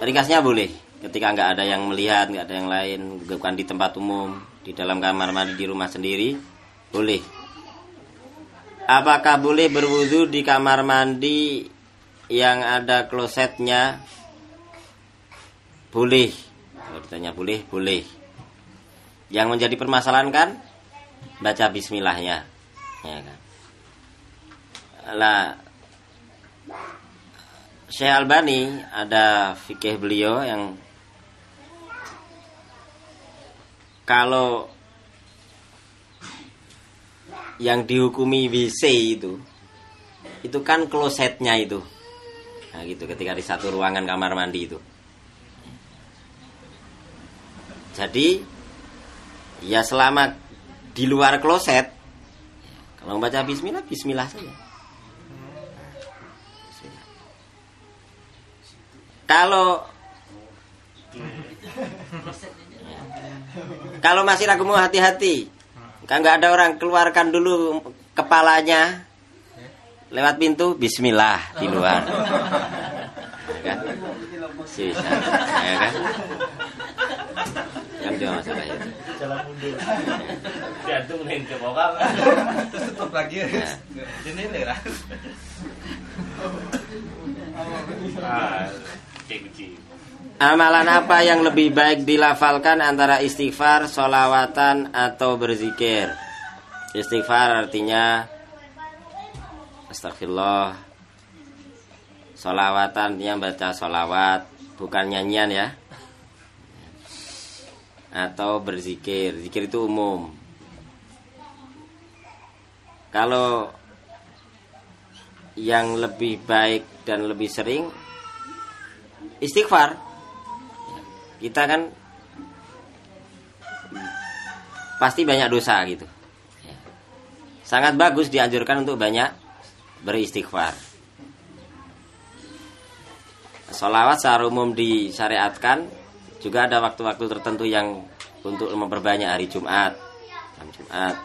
ringkasnya boleh ketika nggak ada yang melihat nggak ada yang lain bukan di tempat umum di dalam kamar mandi di rumah sendiri boleh. Apakah boleh berwudu di kamar mandi yang ada klosetnya? Boleh. Kalau ditanya boleh boleh. Yang menjadi permasalahan kan? Baca bismillahnya. Ya kan? Lah Syekh Albani ada fikih beliau yang kalau yang dihukumi WC itu itu kan klosetnya itu. Nah gitu ketika di satu ruangan kamar mandi itu. Jadi ya selama di luar kloset. Kalau membaca Bismillah Bismillah saja kalau kalau masih ragu mau hati-hati. Kan nggak ada orang keluarkan dulu kepalanya. Lewat pintu Bismillah di luar. Ya kan? Sisa ya kan? Yang dia masalah itu. Jalan mundur. Jantung nih ke bawah. terus tutup lagi. Ya. jendela Ah, kunci. Amalan apa yang lebih baik dilafalkan antara istighfar, solawatan, atau berzikir? Istighfar artinya Astagfirullah Solawatan artinya baca solawat Bukan nyanyian ya. Atau berzikir Zikir itu umum. Kalau Yang lebih baik dan lebih sering Istighfar kita kan pasti banyak dosa gitu. Ya. Sangat bagus dianjurkan untuk banyak beristighfar. Salawat secara umum disyariatkan juga ada waktu-waktu tertentu yang untuk memperbanyak hari Jumat, malam Jumat.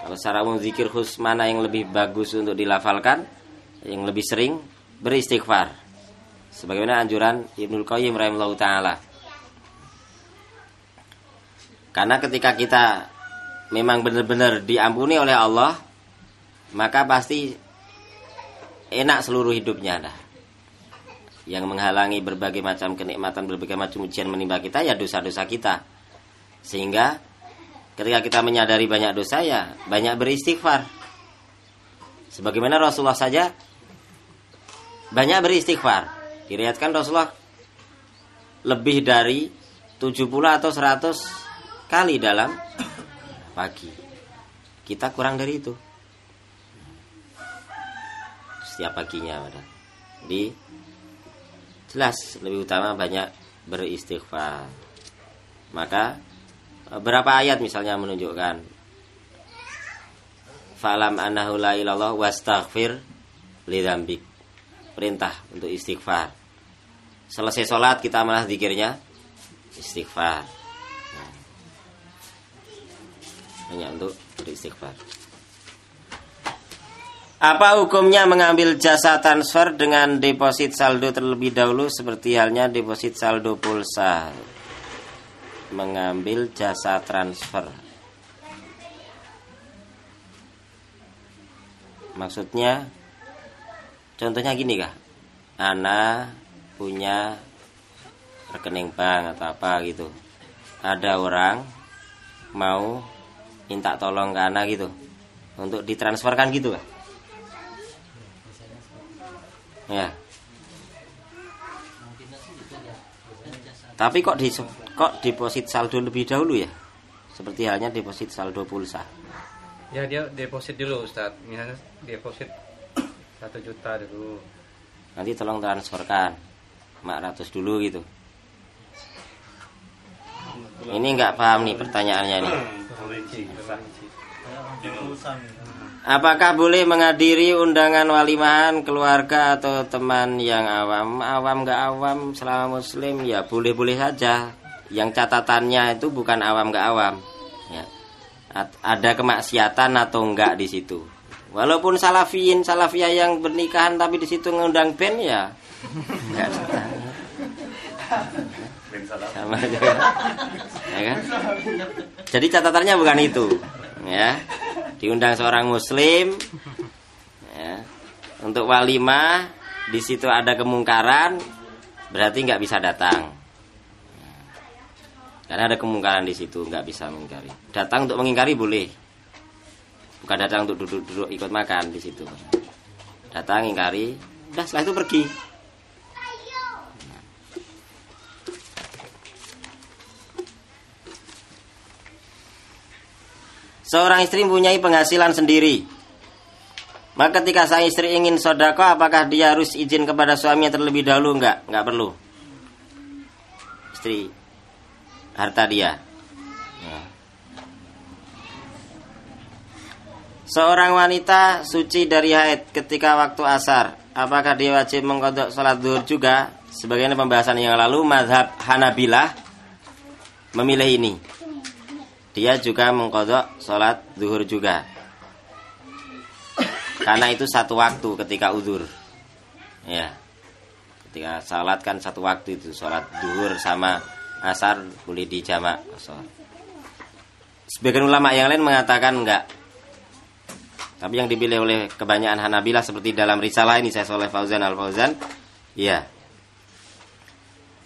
Kalau secara umum zikir khusus mana yang lebih bagus untuk dilafalkan, yang lebih sering beristighfar sebagaimana anjuran Ibnul Qayyim rahimahullah taala. Karena ketika kita memang benar-benar diampuni oleh Allah, maka pasti enak seluruh hidupnya dah. Yang menghalangi berbagai macam kenikmatan, berbagai macam ujian menimpa kita ya dosa-dosa kita. Sehingga ketika kita menyadari banyak dosa ya banyak beristighfar. Sebagaimana Rasulullah saja banyak beristighfar. Diriatkan Rasulullah lebih dari 70 atau 100 kali dalam pagi. Kita kurang dari itu. Setiap paginya ada. Di jelas lebih utama banyak beristighfar. Maka berapa ayat misalnya menunjukkan Falam annahu la ilallah wastaghfir lidzambik. Perintah untuk istighfar. Selesai sholat kita malah zikirnya istighfar. Nah. Banyak untuk beristighfar. Apa hukumnya mengambil jasa transfer dengan deposit saldo terlebih dahulu seperti halnya deposit saldo pulsa? Mengambil jasa transfer. Maksudnya contohnya gini kah? Ana punya rekening bank atau apa gitu. Ada orang mau minta tolong ke Ana gitu untuk ditransferkan gitu kah? Ya. Tapi kok di kok deposit saldo lebih dahulu ya? Seperti halnya deposit saldo pulsa. ya dia deposit dulu Ustaz misalnya deposit satu juta dulu Nanti tolong transferkan 400 dulu gitu. Ini nggak paham nih pertanyaannya nih. Apakah boleh menghadiri undangan walimahan keluarga atau teman yang awam? Awam nggak awam selama muslim ya boleh-boleh saja. Yang catatannya itu bukan awam nggak awam. Ya. Ada kemaksiatan atau enggak di situ. Walaupun salafiyin, salafiyah yang bernikahan tapi di situ ngundang band ya nggak datang. Ben salah. Sama aja. Ya kan? Jadi catatannya bukan itu, ya. Diundang seorang muslim ya. Untuk walimah di situ ada kemungkaran berarti nggak bisa datang. Karena ada kemungkaran di situ nggak bisa mengingkari. Datang untuk mengingkari boleh. Bukan datang untuk duduk-duduk ikut makan di situ. Datang ingkari, udah setelah itu pergi. Seorang istri mempunyai penghasilan sendiri. Maka ketika sang istri ingin sodako, apakah dia harus izin kepada suaminya terlebih dahulu? Enggak, enggak perlu. Istri, harta dia. Ya. Seorang wanita suci dari haid ketika waktu asar. Apakah dia wajib mengkodok sholat duhur juga? Sebagaimana pembahasan yang lalu, madhab Hanabilah memilih ini. Dia juga mengkodok sholat zuhur juga. Karena itu satu waktu ketika uzur. Ya. Ketika sholat kan satu waktu itu. Sholat zuhur sama asar boleh dijamak. Sebagian ulama yang lain mengatakan enggak tapi yang dipilih oleh kebanyakan Hanabilah seperti dalam risalah ini saya oleh Fauzan Al Fauzan ya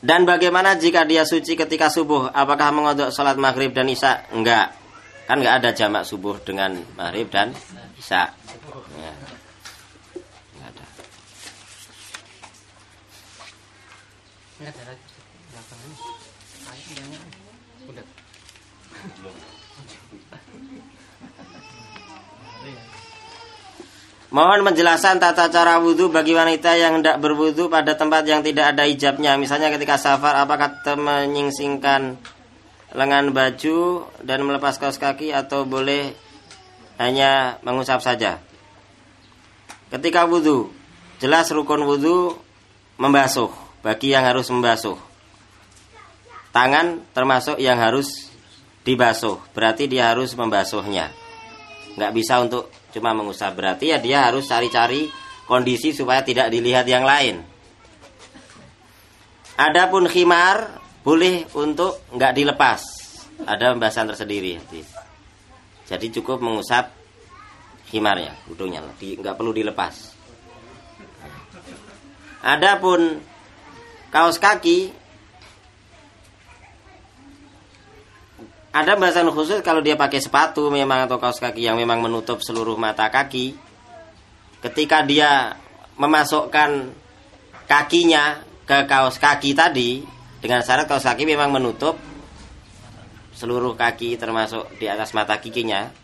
dan bagaimana jika dia suci ketika subuh? Apakah mengodok sholat maghrib dan isya? Enggak. Kan enggak ada jamak subuh dengan maghrib dan isya. Ya. Enggak ada. Enggak ada Mohon penjelasan tata cara wudhu bagi wanita yang hendak berwudhu pada tempat yang tidak ada hijabnya. Misalnya ketika safar, apakah menyingsingkan lengan baju dan melepas kaos kaki atau boleh hanya mengusap saja? Ketika wudhu, jelas rukun wudhu membasuh bagi yang harus membasuh. Tangan termasuk yang harus dibasuh, berarti dia harus membasuhnya nggak bisa untuk cuma mengusap berarti ya dia harus cari-cari kondisi supaya tidak dilihat yang lain. Adapun khimar boleh untuk nggak dilepas. Ada pembahasan tersendiri. Jadi cukup mengusap khimarnya, hidungnya, nggak perlu dilepas. Adapun kaos kaki ada bahasan khusus kalau dia pakai sepatu memang atau kaos kaki yang memang menutup seluruh mata kaki. Ketika dia memasukkan kakinya ke kaos kaki tadi dengan syarat kaos kaki memang menutup seluruh kaki termasuk di atas mata kikinya.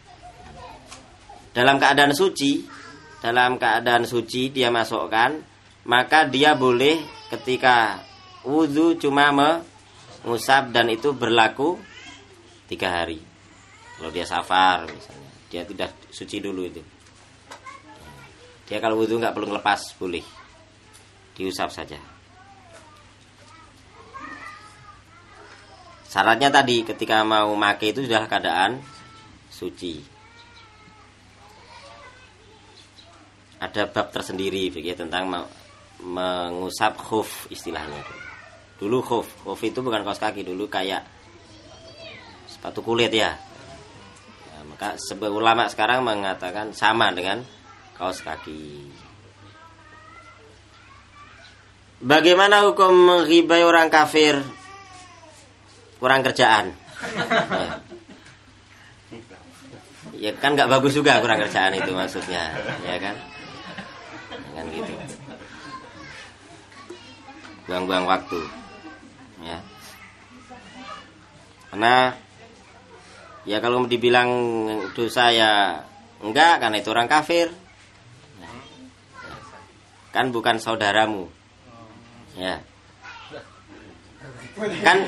Dalam keadaan suci, dalam keadaan suci dia masukkan, maka dia boleh ketika wudhu cuma mengusap dan itu berlaku tiga hari. Kalau dia safar misalnya. Dia tidak suci dulu itu. Dia kalau wudhu nggak perlu lepas boleh. Diusap saja. Syaratnya tadi ketika mau make itu sudah keadaan suci. Ada bab tersendiri fikih tentang me- mengusap khuf istilahnya. Dulu khuf. Khuf itu bukan kaos kaki dulu kayak sepatu kulit ya. Ya, maka sebagai ulama sekarang mengatakan sama dengan kaos kaki. Bagaimana hukum menghibai orang kafir kurang kerjaan? Ya. ya kan nggak bagus juga kurang kerjaan itu maksudnya, ya kan? Kan gitu. Buang-buang waktu. Ya. Karena ya kalau dibilang dosa ya enggak karena itu orang kafir. Kan bukan saudaramu. Ya. Kan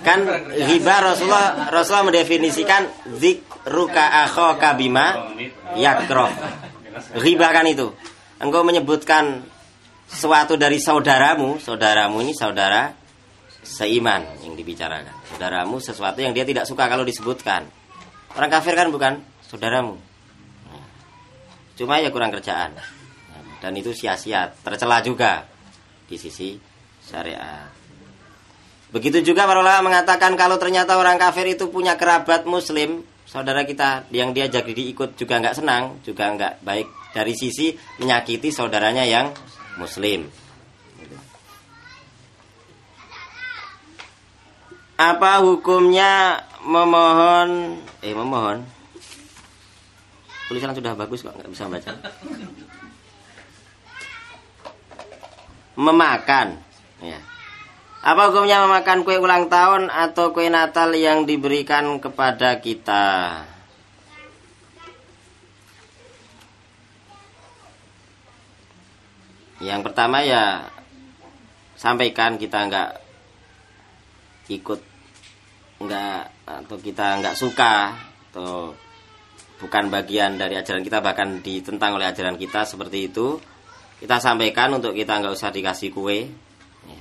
kan riba Rasulullah Rasulullah mendefinisikan zikruka akhaka bima yakroh. Riba kan itu. Engkau menyebutkan sesuatu dari saudaramu saudaramu ini saudara seiman yang dibicarakan. Saudaramu sesuatu yang dia tidak suka kalau disebutkan. Orang kafir kan bukan saudaramu. cuma ya kurang kerjaan dan itu sia-sia tercela juga di sisi syariat begitu juga para ulama mengatakan kalau ternyata orang kafir itu punya kerabat muslim saudara kita yang dia jadi diikut juga nggak senang juga nggak baik dari sisi menyakiti saudaranya yang muslim apa hukumnya memohon? Eh memohon. Tulisan sudah bagus kok nggak bisa baca. Memakan. Ya. Apa hukumnya memakan kue ulang tahun atau kue natal yang diberikan kepada kita? Yang pertama ya sampaikan kita nggak ikut nggak atau kita nggak suka atau bukan bagian dari ajaran kita bahkan ditentang oleh ajaran kita seperti itu kita sampaikan untuk kita nggak usah dikasih kue. Ya.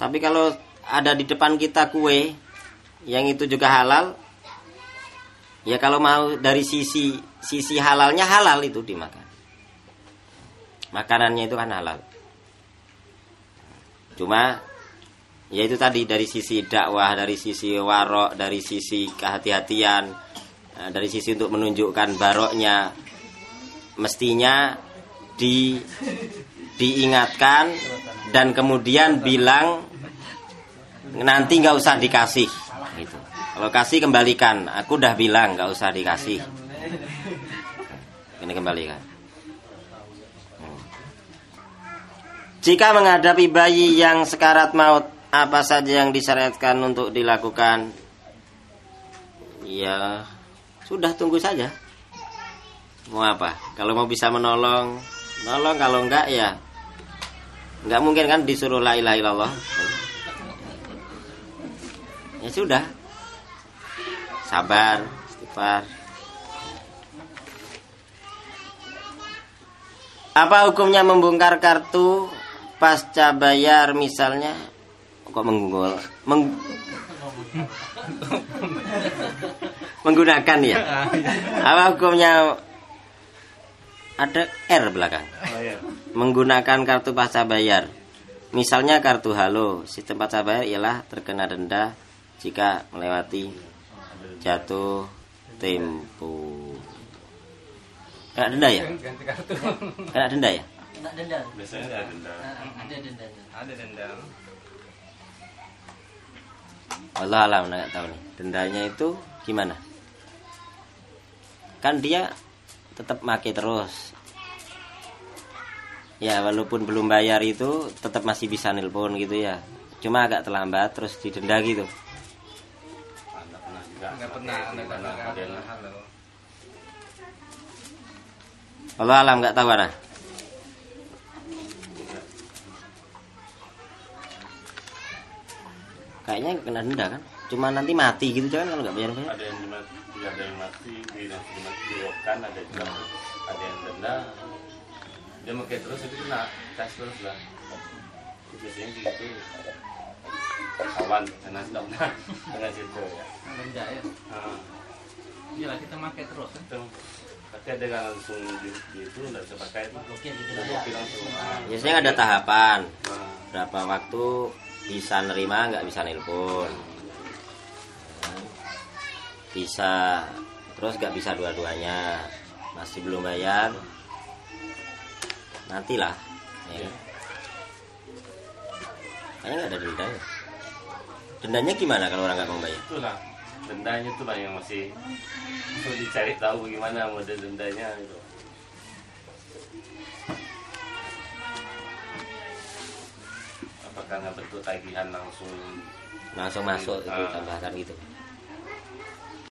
tapi kalau ada di depan kita kue yang itu juga halal ya kalau mau dari sisi sisi halalnya halal itu dimakan. Makanannya itu kan halal. Cuma ya itu tadi dari sisi dakwah dari sisi warok dari sisi kehati-hatian eh, dari sisi untuk menunjukkan baroknya mestinya di diingatkan dan kemudian bilang nanti nggak usah dikasih gitu. Kalau kasih kembalikan. Aku udah bilang nggak usah dikasih. Ini kembalikan. Jika menghadapi bayi yang sekarat maut, apa saja yang disyariatkan untuk dilakukan? Ya, sudah tunggu saja. Mau apa? Kalau mau bisa menolong, nolong. Kalau enggak ya, enggak mungkin kan disuruh la ilaha illallah. Ya sudah, sabar, istighfar. Apa hukumnya membongkar kartu pasca bayar misalnya kok menggol meng, menggunakan ya? Apa hukumnya ada R belakang? Oh iya. menggunakan kartu pasca bayar. Misalnya kartu halo sistem pasca bayar ialah terkena denda jika melewati jatuh tempo. Kena denda ya? Ganti kartu. Kena denda ya? Enggak denda. Biasanya ada denda. Nah, ada dendanya. ada dendam Allah alam nggak tahu nih dendanya itu gimana? Kan dia tetap make terus. Ya walaupun belum bayar itu tetap masih bisa nelpon gitu ya. Cuma agak terlambat terus didenda gitu. Allah alam nggak tahu mana kayaknya kena denda kan cuma nanti mati gitu jangan kalau nggak bayar bayar Ada yang dimati, ada yang mati, dilakukan, ada juga ada yang denda. Dia pakai terus itu kena tes terus lah. Biasanya gitu. Kawan, karena sudah pernah dengan situ ya. Denda ya. Nah, Iyalah kita pakai terus kan. itu tapi ada yang langsung di, di itu nggak bisa pakai itu Blokir gitu biasanya ada tahapan berapa waktu bisa nerima nggak bisa nelpon. Bisa terus nggak bisa dua-duanya. Masih belum bayar. Nantilah ya. kayaknya nggak ada denda ya dendanya gimana kalau orang nggak mau bayar? Itulah dendanya tuh yang masih perlu dicari tahu bagaimana model dendanya gitu. Apakah nggak bentuk tagihan langsung langsung masuk itu Ah. tambahan gitu